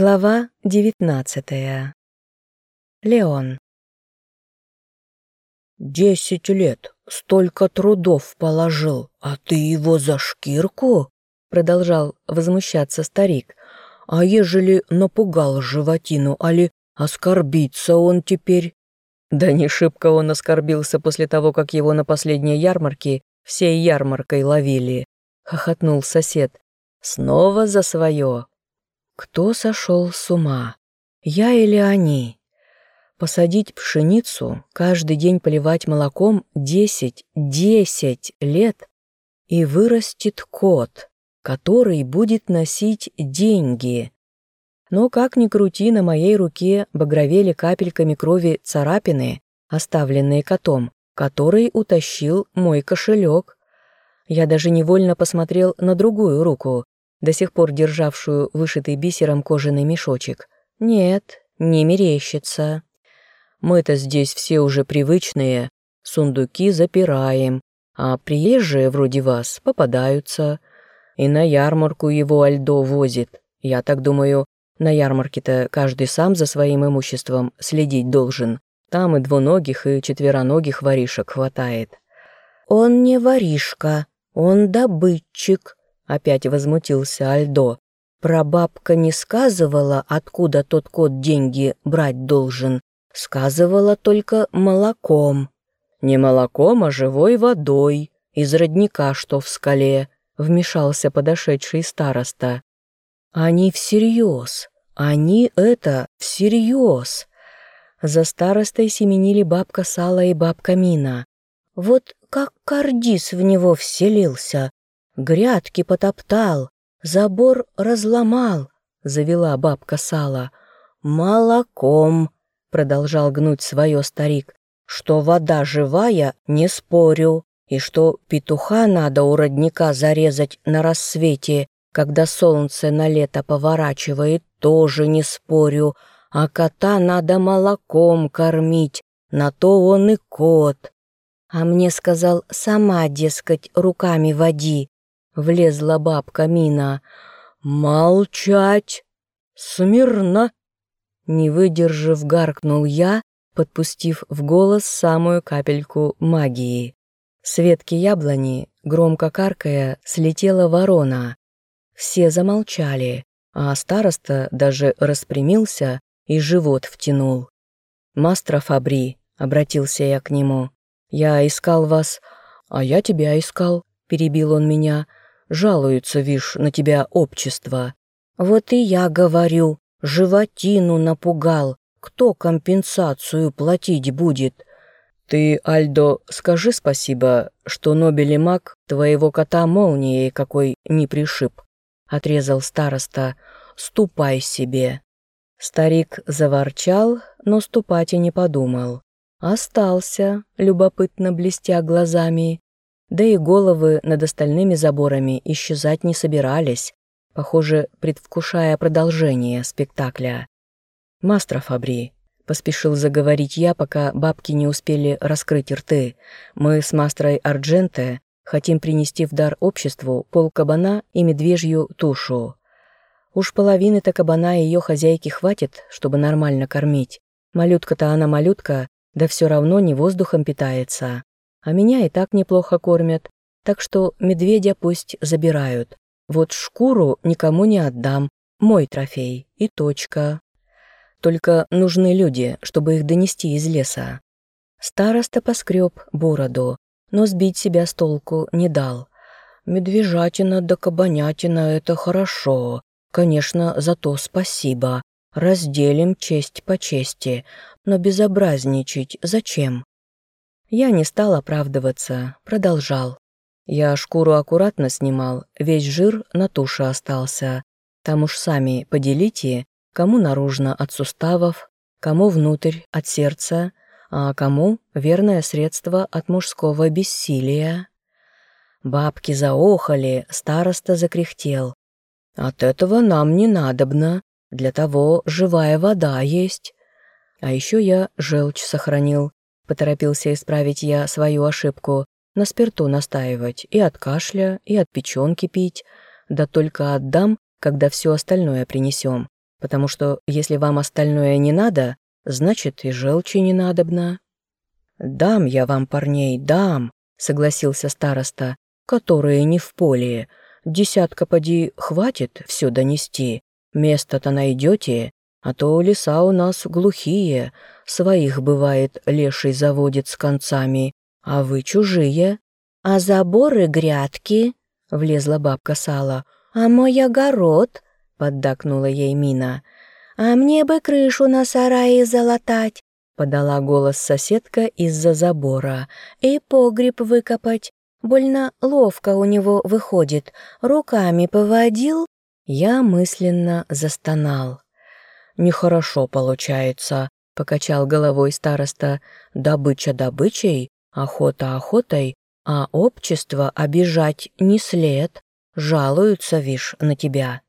Глава девятнадцатая. Леон. «Десять лет, столько трудов положил, а ты его за шкирку?» Продолжал возмущаться старик. «А ежели напугал животину, али оскорбиться он теперь?» Да не шибко он оскорбился после того, как его на последней ярмарке всей ярмаркой ловили, хохотнул сосед. Снова за свое. Кто сошел с ума? Я или они? Посадить пшеницу, каждый день поливать молоком десять, десять лет, и вырастет кот, который будет носить деньги. Но как ни крути, на моей руке багровели капельками крови царапины, оставленные котом, который утащил мой кошелек. Я даже невольно посмотрел на другую руку, до сих пор державшую вышитый бисером кожаный мешочек. Нет, не мерещится. Мы-то здесь все уже привычные, сундуки запираем, а приезжие вроде вас попадаются. И на ярмарку его Альдо возит. Я так думаю, на ярмарке-то каждый сам за своим имуществом следить должен. Там и двуногих, и четвероногих воришек хватает. «Он не воришка, он добытчик», Опять возмутился Альдо. Прабабка не сказывала, откуда тот кот деньги брать должен. Сказывала только молоком. Не молоком, а живой водой, из родника, что в скале, вмешался подошедший староста. Они всерьез, они это всерьез. За старостой семенили бабка Сала и бабка Мина. Вот как Кардис в него вселился, грядки потоптал, забор разломал, завела бабка сала. Молоком, продолжал гнуть свое старик, что вода живая, не спорю, и что петуха надо у родника зарезать на рассвете, когда солнце на лето поворачивает, тоже не спорю, а кота надо молоком кормить, на то он и кот. А мне сказал, сама, дескать, руками води, Влезла бабка Мина. «Молчать! Смирно!» Не выдержав, гаркнул я, подпустив в голос самую капельку магии. С ветки яблони, громко каркая, слетела ворона. Все замолчали, а староста даже распрямился и живот втянул. «Мастер Фабри», — обратился я к нему, — «я искал вас, а я тебя искал», — перебил он меня, — Жалуются, вишь, на тебя общество. Вот и я говорю, животину напугал. Кто компенсацию платить будет? Ты, Альдо, скажи спасибо, что Нобели маг твоего кота молнией какой не пришиб. Отрезал староста. Ступай себе. Старик заворчал, но ступать и не подумал. Остался, любопытно блестя глазами, да и головы над остальными заборами исчезать не собирались, похоже, предвкушая продолжение спектакля. «Мастер Фабри», — поспешил заговорить я, пока бабки не успели раскрыть рты, «мы с мастрой Ардженте хотим принести в дар обществу пол кабана и медвежью тушу. Уж половины-то кабана ее хозяйки хватит, чтобы нормально кормить. Малютка-то она малютка, да все равно не воздухом питается а меня и так неплохо кормят, так что медведя пусть забирают. Вот шкуру никому не отдам, мой трофей и точка. Только нужны люди, чтобы их донести из леса. Староста поскреб бороду, но сбить себя с толку не дал. Медвежатина да кабанятина — это хорошо. Конечно, за то спасибо. Разделим честь по чести, но безобразничать зачем? Я не стал оправдываться, продолжал. Я шкуру аккуратно снимал, весь жир на туше остался. Там уж сами поделите, кому наружно от суставов, кому внутрь от сердца, а кому верное средство от мужского бессилия. Бабки заохали, староста закряхтел. От этого нам не надобно, для того живая вода есть. А еще я желчь сохранил, Поторопился исправить я свою ошибку. На спирту настаивать и от кашля, и от печенки пить. Да только отдам, когда все остальное принесем. потому что если вам остальное не надо, значит и желчи не надобно». «Дам я вам парней, дам», — согласился староста, «которые не в поле. Десятка поди хватит все донести. Место-то найдете, а то леса у нас глухие, своих, бывает, леший заводит с концами, а вы чужие». «А заборы грядки?» — влезла бабка Сала. «А мой огород?» — поддакнула ей Мина. «А мне бы крышу на сарае залатать», — подала голос соседка из-за забора. «И погреб выкопать. Больно ловко у него выходит. Руками поводил». Я мысленно застонал. «Нехорошо получается», — покачал головой староста. «Добыча добычей, охота охотой, а общество обижать не след. Жалуются, вишь, на тебя».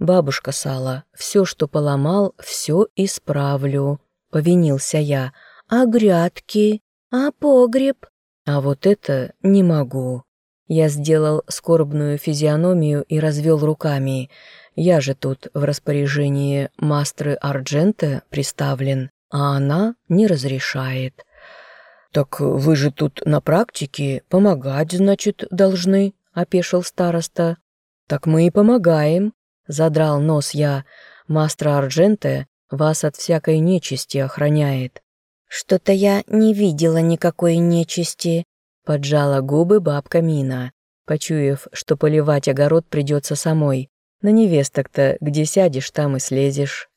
«Бабушка Сала, все, что поломал, все исправлю», — повинился я. «А грядки? А погреб?» «А вот это не могу». Я сделал скорбную физиономию и развел руками. Я же тут в распоряжении мастры Ардженте приставлен, а она не разрешает. «Так вы же тут на практике помогать, значит, должны», — опешил староста. «Так мы и помогаем», Задрал нос я. Мастра Ардженте вас от всякой нечисти охраняет. Что-то я не видела никакой нечисти. Поджала губы бабка Мина, почуяв, что поливать огород придется самой. На невесток-то где сядешь, там и слезешь.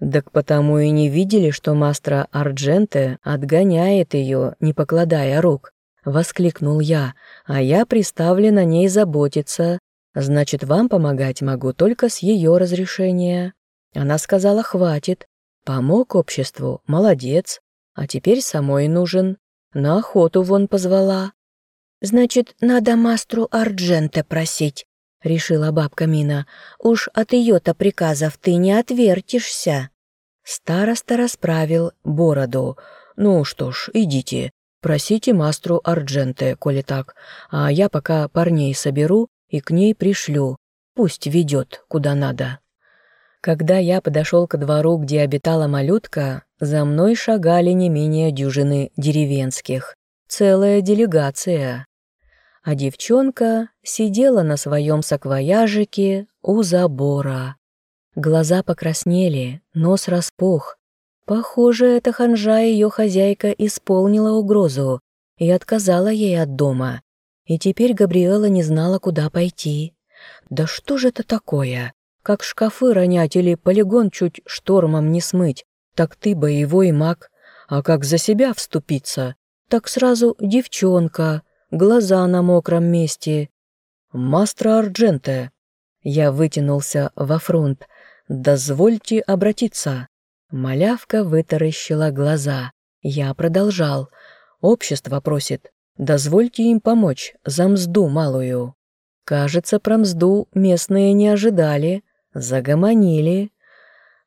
Так потому и не видели, что мастра Ардженте отгоняет ее, не покладая рук. Воскликнул я, а я приставлен на ней заботиться, Значит, вам помогать могу только с ее разрешения. Она сказала, хватит. Помог обществу, молодец. А теперь самой нужен. На охоту вон позвала. Значит, надо мастру Ардженте просить, решила бабка Мина. Уж от ее-то приказов ты не отвертишься. Староста расправил бороду. Ну что ж, идите, просите мастру Ардженте, коли так, а я пока парней соберу и к ней пришлю, пусть ведет куда надо. Когда я подошел к двору, где обитала малютка, за мной шагали не менее дюжины деревенских, целая делегация. А девчонка сидела на своем саквояжике у забора. Глаза покраснели, нос распух. Похоже, эта ханжа ее хозяйка исполнила угрозу и отказала ей от дома, и теперь Габриэла не знала, куда пойти. Да что же это такое? Как шкафы ронять или полигон чуть штормом не смыть, так ты боевой маг. А как за себя вступиться, так сразу девчонка, глаза на мокром месте. «Мастро Ардженте!» Я вытянулся во фронт. «Дозвольте обратиться». Малявка вытаращила глаза. Я продолжал. «Общество просит. Дозвольте им помочь за мзду малую. Кажется, про мзду местные не ожидали, загомонили.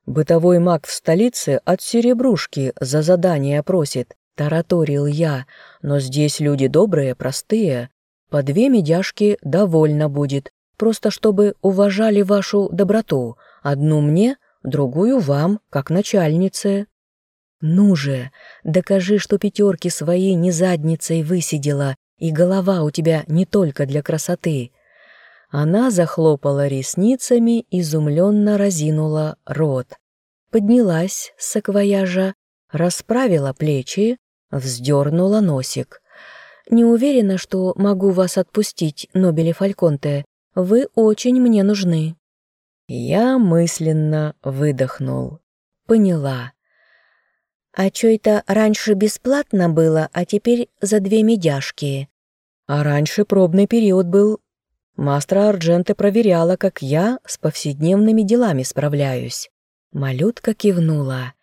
Бытовой маг в столице от серебрушки за задание просит, тараторил я, но здесь люди добрые, простые. По две медяшки довольно будет, просто чтобы уважали вашу доброту, одну мне, другую вам, как начальнице. «Ну же, докажи, что пятерки свои не задницей высидела, и голова у тебя не только для красоты». Она захлопала ресницами, изумленно разинула рот. Поднялась с саквояжа, расправила плечи, вздернула носик. «Не уверена, что могу вас отпустить, Нобели Фальконте. Вы очень мне нужны». Я мысленно выдохнул. Поняла. А чё это раньше бесплатно было, а теперь за две медяшки? А раньше пробный период был. Мастра Ардженте проверяла, как я с повседневными делами справляюсь. Малютка кивнула.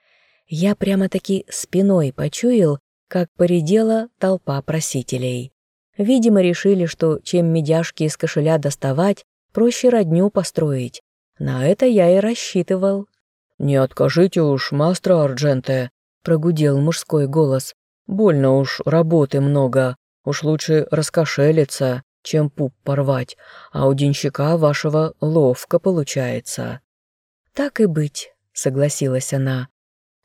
Я прямо-таки спиной почуял, как поредела толпа просителей. Видимо, решили, что чем медяшки из кошеля доставать, проще родню построить. На это я и рассчитывал. «Не откажите уж, мастер Ардженте», прогудел мужской голос. «Больно уж работы много. Уж лучше раскошелиться, чем пуп порвать, а у денщика вашего ловко получается». Так и быть, согласилась она.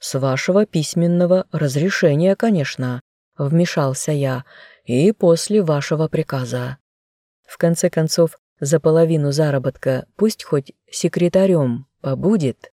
С вашего письменного разрешения, конечно, вмешался я, и после вашего приказа. В конце концов, за половину заработка пусть хоть секретарем побудет.